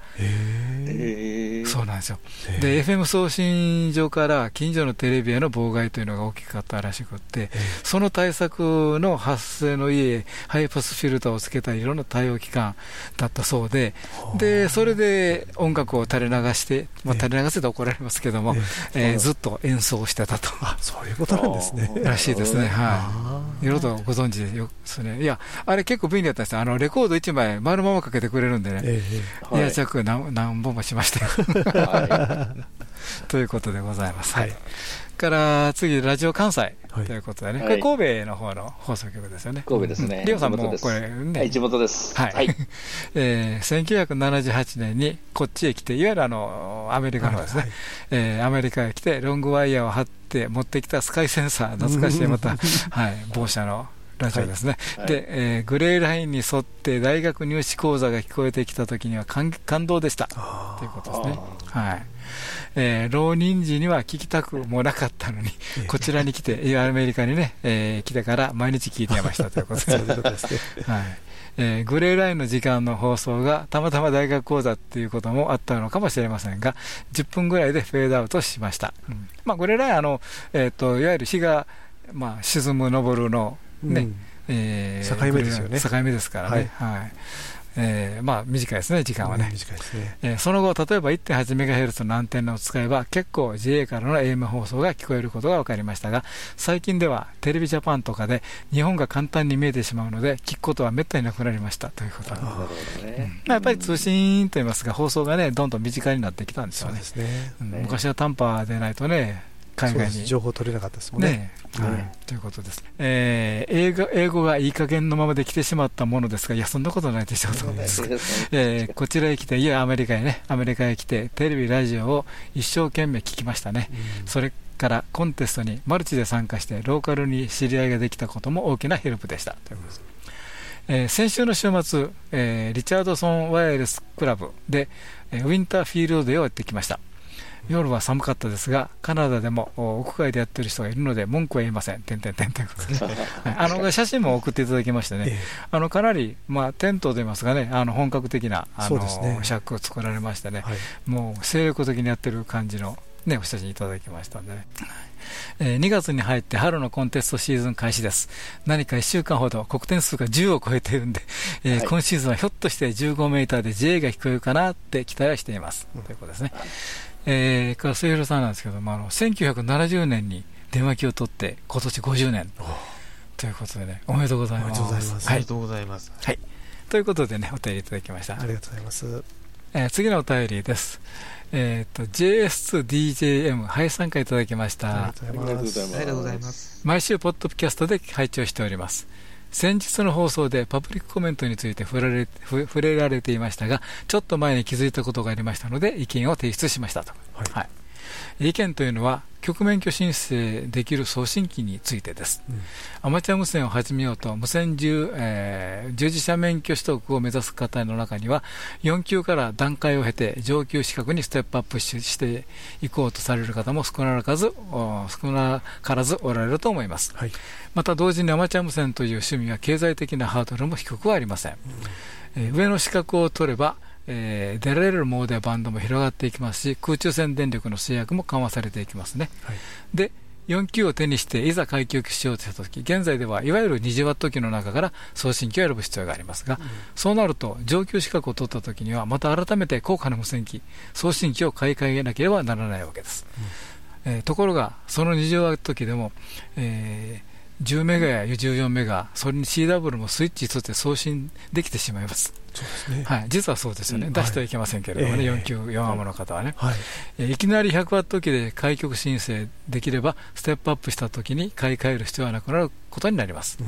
そうなんですよ、で FM 送信所から近所のテレビへの妨害というのが大きかったらしくて、その対策の発生の家、ハイパスフィルターをつけたいろんな対応機関だったそうで、でそれで音楽を垂れ流して、まあ、垂れ流せて怒られますけども、えー、ずっと演奏してたと。そういうことなんですね。らしいですね、はい。いろいろとご存知ですね。いや、あれ結構便利だったんですよ。あの、レコード1枚丸ままかけてくれるんでね。えー、エアチャック何何本もしましたよ。はい、ということでございます。はい。から次、ラジオ関西ということでね、これ神戸の方の放送局ですよね。神戸ですね。リオさんもこれね。地元です。はい。はい、<laughs> えー、1978年にこっちへ来て、いわゆるあの、アメリカのですね、えアメリカへ来て、ロングワイヤーを張って持ってきたスカイセンサー、懐かしいまた、<laughs> はい、某社のラジオですね、はい、で、えー、グレーラインに沿って大学入試講座が聞こえてきたときには感感動でした。ということですね。はい。えー、浪人時には聞きたくもなかったのに、こちらに来て、アメリカにね、えー、来てから毎日聞いてましたと <laughs> いうことで。はい。えー、グレーラインの時間の放送がたまたま大学講座っていうこともあったのかもしれませんが、10分ぐらいでフェードアウトしました。うん。まあ、グレーラインあの、えーと、いわゆる日が、まあ、沈む、昇るのね、うん、えー、境目ですよね。境目ですからね。はい、はい。えーまあ、短いですね、時間はね。短いですね。えー、その後、例えば 1.8MHz のアンテナを使えば、結構 JA からの AM 放送が聞こえることが分かりましたが、最近ではテレビジャパンとかで日本が簡単に見えてしまうので、聞くことはめったになくなりましたということなるほどね、うん、やっぱり通信といいますか、放送がね、どんどん身近になってきたんですよね。ね。うん、昔は短波でないとね、海外に情報取れなかったですもんね。ねはい、ということです、えー英語。英語がいい加減のままで来てしまったものですが、いや、そんなことないでしょうと思います。えー、こちらへ来て、いや、アメリカへね、アメリカへ来て、テレビ、ラジオを一生懸命聞きましたね。うん、それからコンテストにマルチで参加して、ローカルに知り合いができたことも大きなヘルプでした。ということですえー、先週の週末、えー、リチャードソン・ワイヤレスクラブで、えー、ウィンターフィールドでやってきました。夜は寒かったですが、カナダでも屋外でやってる人がいるので、文句は言いません、てんてんてんあの写真も送っていただきましてね、あのかなり、まあ、テントといいますかね、あの本格的なあの、ね、シャックを作られましてね、はい、もう精力的にやってる感じの、ね、お写真いただきましたんでね。えー、2月に入って春のコンテストシーズン開始です。何か1週間ほど国点数が10を超えているんで、えーはい、今シーズンはひょっとして15メーターで J が聞こえるかなって期待はしています。うん、ということですね。えー、から末広さんなんですけども、あの1970年に電話機を取って、今年50年ということでね、おめでとうございます。おめでとうございます。はい。ということでね、お便りいただきました。ありがとうございます。えー、次のお便りです。えっ、ー、と、JS2DJM、はい、参加いただきました。ありがとうございます。ありがとうございます。毎週、ポッドキャストで拝聴しております。先日の放送でパブリックコメントについて触られ触れられていましたが、ちょっと前に気づいたことがありましたので、意見を提出しましたと。はい、はい意見というのは局免許申請できる送信機についてです、うん、アマチュア無線を始めようと無線従,、えー、従事者免許取得を目指す方の中には4級から段階を経て上級資格にステップアップしていこうとされる方も少なからず少なからずおられると思います、はい、また同時にアマチュア無線という趣味は経済的なハードルも低くはありません、うん、えー、上の資格を取ればえー、出られるモードやバンドも広がっていきますし空中戦電力の制約も緩和されていきますね、はい、で4級を手にしていざ階級しようとしたとき現在ではいわゆる20ワット機の中から送信機を選ぶ必要がありますが、うん、そうなると上級資格を取ったときにはまた改めて高価な無線機送信機を買い替えなければならないわけです、うん、えー、ところがその20ワット機でも、えー10メガや14メガ、それに CW もスイッチとって送信できてしまいます。そうですね、はい、実はそうですよね、うん、出してはいけませんけれどもね、はい、4級、4アムの方はね、はい。えいきなり100ワット機で開局申請できれば、ステップアップしたときに買い替える必要はなくなることになります、うん、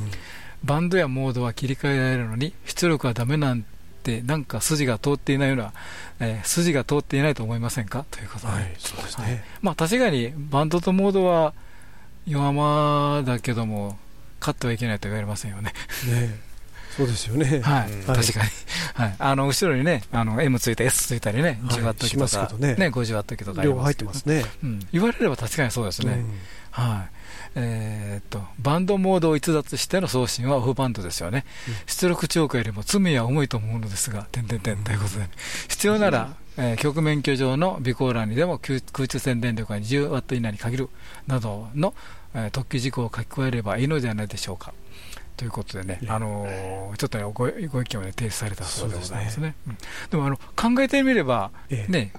バンドやモードは切り替えられるのに、出力はだめなんて、なんか筋が通っていないような、えー、筋が通っていないと思いませんか？ということで、はい、そうですね。まあ、確かにバンドとモードは弱間だけども、勝ってはいけないと言われませんよね。ねそうですよね。はい、確かに。はい、あの後ろにね、あの M ついた S ついたりね、10ワット機とか、ね、ね、50ワット機とか両方入ってますね。うん、言われれば確かにそうですね。はい。えー、っとバンドモードを逸脱しての送信はオフバンドですよね、うん、出力超過よりも罪は重いと思うのですが、点々点ということで、必要なら、えー、局免許上の備考欄にでも空中線電力が20ワット以内に限るなどのえ特記事項を書き加えればいいのではないでしょうか。ということでね、あのー、ちょっと、ね、ごご意見を、ね、提出されたそうでございますね。でもあの考えてみれば、ね、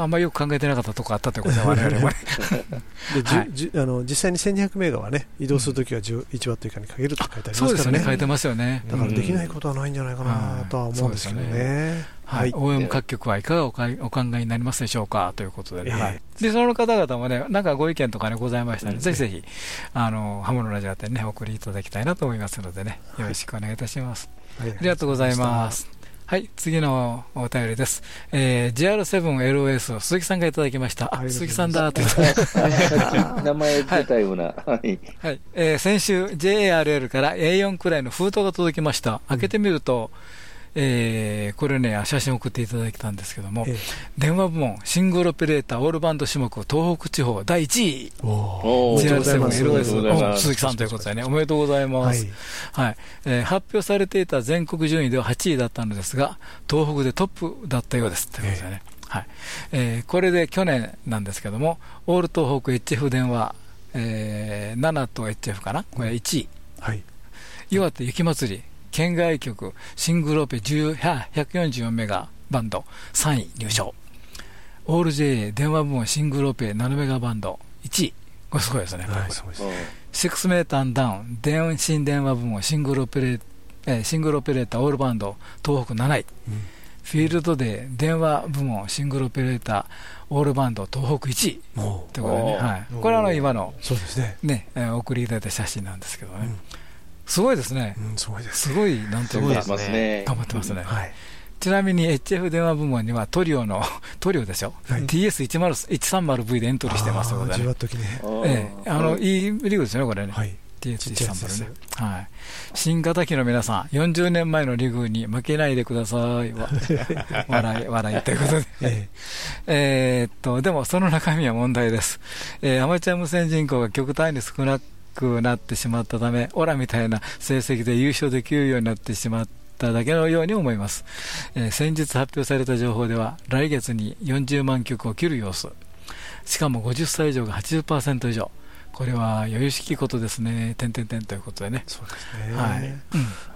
あんまりよく考えてなかったとこあったということは、我々もね。で、あの実際に1200メガはね、移動するときは1ワット以下にかけると書いてありますからね、そうですね、書いてますよね。だからできないことはないんじゃないかなとは思うんですけどね。はい、OM 各局はいかがお考えになりますでしょうかということでね、はい、でその方々もね、なんかご意見とかね、ございましたので、ぜひぜひ、あのハモのラジオでね、お送りいただきたいなと思いますのでね、よろしくお願いいたします。ありがとうございます。はい、次のお便りです。えー、GR7LOS 鈴木さんがいただきました。あ、鈴木さんだと名前出たような。はい。はい、えー、先週 JARL から A4 くらいの封筒が届きました。開けてみると、うんえー、これね、写真送っていただいたんですけども、え電話部門、シングルオペレーター、オールバンド種目、東北地方第1位、JR7LOS、鈴木さんということでね、おめでとうございます。はい、はい、えー、発表されていた全国順位では8位だったのですが、東北でトップだったようです。ということでね。はい。えー、これで去年なんですけども、オール東北 HF 電話、えー、7と HF かな、これ1位、はい、岩手雪まつり、県外局シングルオペ144メガバンド3位入賞。オール JA 電話部門シングルオペ7メガバンド1位これすごいですね、はい、6メーターダウン電信電話部門シングルオペレえー、シングルオペレーターオールバンド東北7位、うん、フィールドで電話部門シングルオペレーターオールバンド東北1位という。ことでね、はい、これはあの今のそうですね。ね、えー、送りいただいた写真なんですけどね、うんすごいですね。うん、すごいです。すごい、なんていうか、頑張ってますね。はい。ちなみに HF 電話部門にはトリオの、トリオでしょ、はい、TS130V でエントリーしてますので、ね、ええ、あの、いいリーグですよね、これね。はい TS130 ね。はい。新型機の皆さん、40年前のリグに負けないでください。<laughs> 笑い、笑いということで。ええっと、でもその中身は問題です。えー、アマチュア無線人口が極端に少なくくなってしまったため、オラみたいな成績で優勝できるようになってしまっただけのように思います。えー、先日発表された情報では、来月に40万曲を切る様子。しかも50歳以上が80%以上。これは余裕しきことですね、点々点ということでね。そうですね。はい。うん、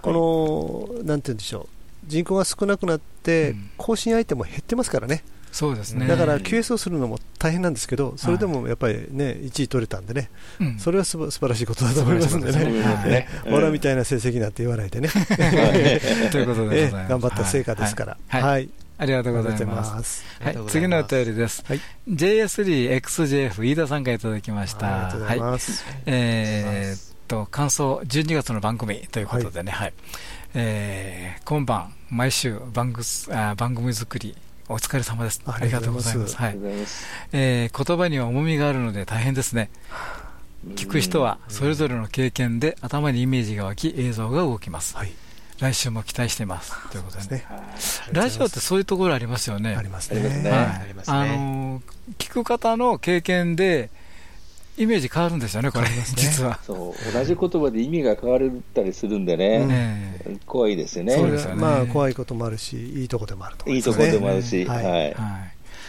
この、なんて言うんでしょう。人口が少なくなって、更新相手も減ってますからね。そうですね。だから QS をするのも大変なんですけど、それでもやっぱりね、1位取れたんでね、それはすば素晴らしいことだと思いますんでね、俺みたいな成績なんて言わないでね、ということで <laughs> 頑張った成果ですから。はい。ありがとうございます。はい、次のお便りです。はい、JS3XJF 飯田さんがいただきました。はい、えっと感想12月の番組ということでね、はい、え今晩毎週番組あ番組作りお疲れ様です。ありがとうございます。はい。えー、言葉には重みがあるので大変ですね。聞く人はそれぞれの経験で頭にイメージが湧き映像が動きます。はい来週も期待してますということですね。ラジオってそういうところありますよね。ありますね。あの聞く方の経験でイメージ変わるんですよね、これ、実は。そう、同じ言葉で意味が変わったりするんでね、怖いですよね。そうですよね。まあ、怖いこともあるし、いいとこでもあるといいとこでもあるし、はい。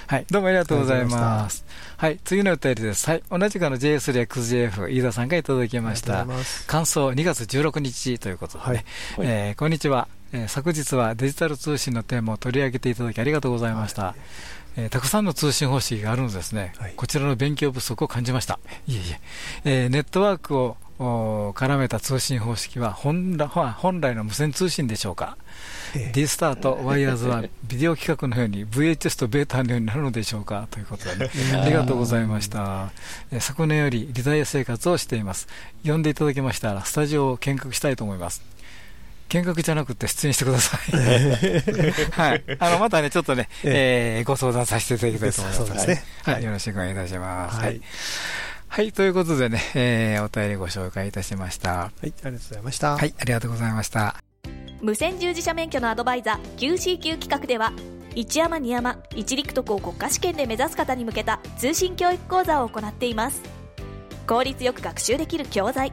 はい、どうもありがとうございます。はい、次の歌りです。はい、同じくの JS ク XJF、飯田さんがいただきました。感想2月16日ということで、ね、はい、えー、こんにちは、えー。昨日はデジタル通信のテーマを取り上げていただきありがとうございました。はい。えー、たくさんの通信方式があるのですね、はい、こちらの勉強不足を感じました。いえいえ。えー、ネットワークを絡めた通信方式は本来本来の無線通信でしょうか、え D スターとワイヤーズは <laughs> ビデオ規格のように VHS とベータのようになるのでしょうか。ということで、ね、ありがとうございました、え昨年よりリタイア生活をしています。呼んでいただきましたらスタジオを見学したいと思います見学じゃなくて出演してください。はい。あの、またね、ちょっとね、えー、ご相談させてい。ただきたい。と思います。そうですね。はい。よろしくお願い。い。たします。はい。はい、とい。うことでね、えー、お便りご紹介いたしました。はい、ありがとうござい。ました。はい、ありがとうございました。無線従事者免許のアドバイザー QCQ 企画では、一山二山一陸徳を国家試験で目指す方に向けた通信教育講座を行っています。効率よく学習できる教材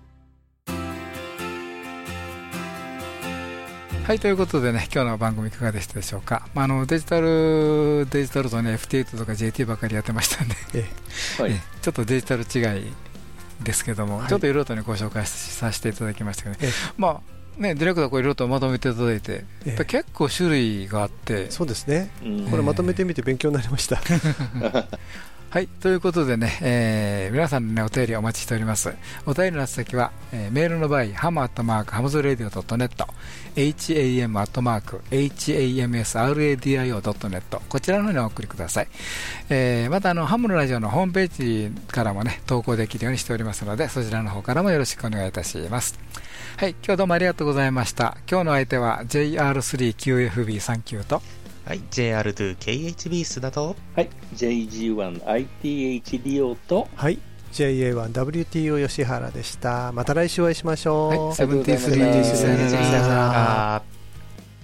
はい、ということでね、今日の番組いかがでしたでしょうか？まあ、あのデジタル、デジタルとね、FT8 とか JT ばかりやってましたんで、ちょっとデジタル違いですけども、はい、ちょっといろいろとね、ご紹介させていただきましたけど、ね、えまあ、ね、ディレクターこういろいろとまとめていただいて、ええ、結構種類があって。そうですね、これまとめてみて勉強になりました。<laughs> はい、ということでね、えー、皆さんの、ね、お便りお待ちしております。お便りの先は、えー、メールの場合、ハムアットマークハムズレディオ .net、ham アットマーク hamsradio.net、こちらの方にお送りください。えー、またあの、ハムのラジオのホームページからもね、投稿できるようにしておりますので、そちらの方からもよろしくお願いいたします。はい、今日はどうもありがとうございました。今日の相手は JR3QFB39 と、はい、JR2KHB 須田と、はい、JG1ITH リオと、はい、JA1WTO 吉原でした。また来週お会いしましょう。はい、セブンティスリーさよなら。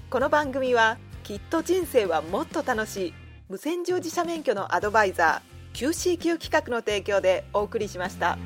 この番組は、きっと人生はもっと楽しい、無線乗自社免許のアドバイザー、QCQ 企画の提供でお送りしました。